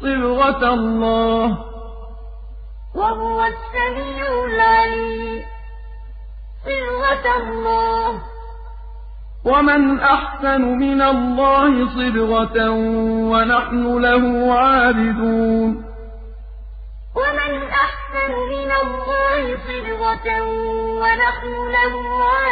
صِبْغَةَ اللَّهِ ۖ. وَهُوَ السَّمِيعُ الْعَلِيمُ. صِبْغَةَ اللَّهِ ۖ. وَمَنْ أَحْسَنُ مِنَ اللَّهِ صِبْغَةً وَنَحْنُ لَهُ عَابِدُونَ. وَمَنْ أَحْسَنُ مِنَ اللَّهِ صِبْغَةً وَنَحْنُ لَهُ عَابِدُونَ.